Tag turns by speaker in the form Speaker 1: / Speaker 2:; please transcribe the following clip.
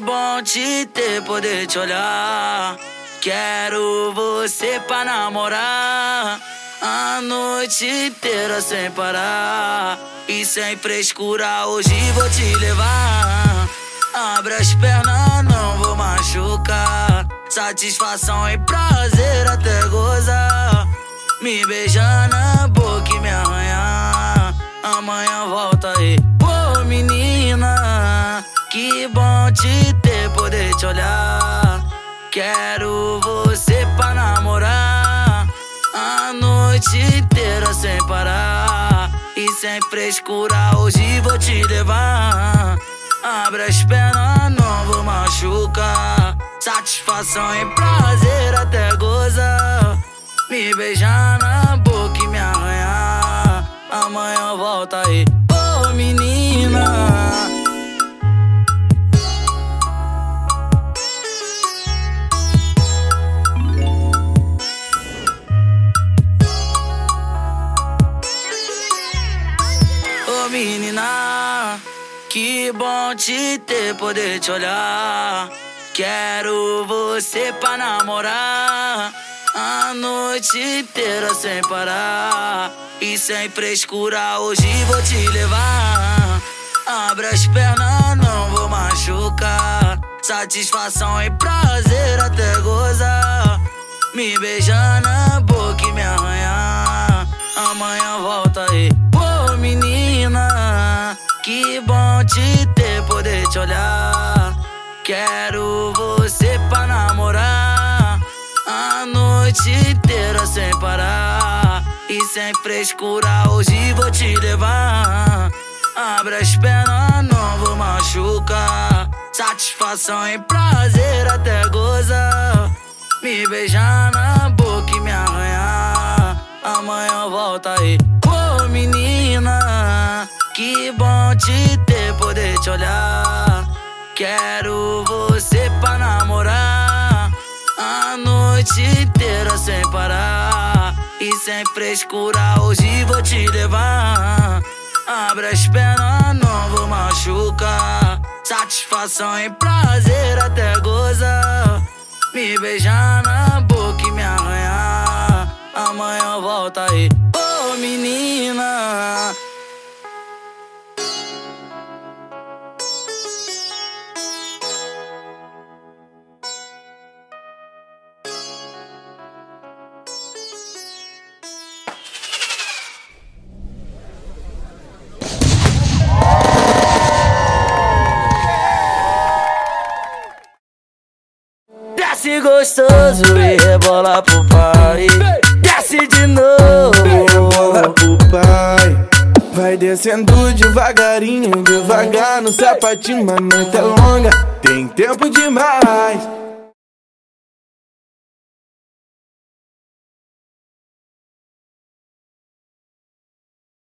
Speaker 1: bom te ter, poder te olhar. Quero você pra namorar. A noite inteira sem parar. E sem frescura, hoje vou te levar. Abre as pernas, não vou machucar. Satisfação e prazer até gozar. Me beijar na boca e me arranhar. Amanhã volta aí. Bom te ter, poder te olhar. Quero você pra namorar. A noite inteira sem parar. E sem frescura, hoje vou te levar. Abre as pernas, não vou machucar. Satisfação e prazer até gozar. Me beijar na boca e me arranhar. Amanhã volta aí. Ô oh, menina. Menina. Que bom te ter, poder te olhar. Quero você pra namorar. A noite inteira sem parar. E sem frescura, hoje vou te levar. Abre as pernas, não vou machucar. Satisfação e prazer até gozar. Me beijar na boca e me arranhar. Amanhã volta te ter, poder te olhar. Quero você pra namorar. A noite inteira sem parar. E sem frescura, hoje vou te levar. Abre as pernas, não vou machucar. Satisfação e prazer até gozar. Me beijar na boca e me arranhar. Amanhã volta aí. Que bom te ter, poder te olhar. Quero você pra namorar. A noite inteira sem parar. E sem frescura, hoje vou te levar. Abre as pernas, não vou machucar. Satisfação e prazer até gozar. Me beijar na boca e me arranhar. Amanhã volta aí. Ô oh, menina. Desce gostoso e rebola pro pai. Desce de novo,
Speaker 2: rebola pro pai. Vai descendo devagarinho, devagar no sapatinho, a noite é longa, tem tempo demais.